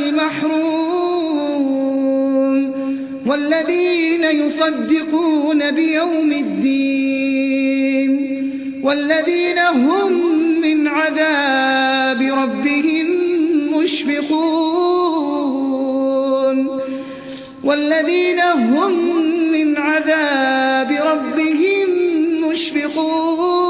والمحروم والذين يصدقون بيوم الدين والذين هم من عذاب ربهم مشفقون والذين هم من عذاب ربهم مشفقون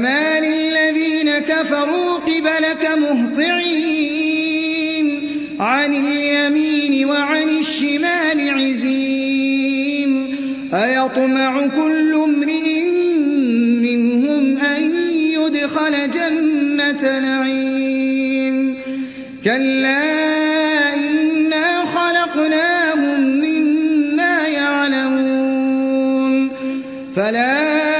فما للذين كفروا قبلك مهطعين عن اليمين وعن الشمال عزين أيطمع كل امرئ منهم أن يدخل جنة نعيم كلا إنا خلقناهم مما يعلمون فلا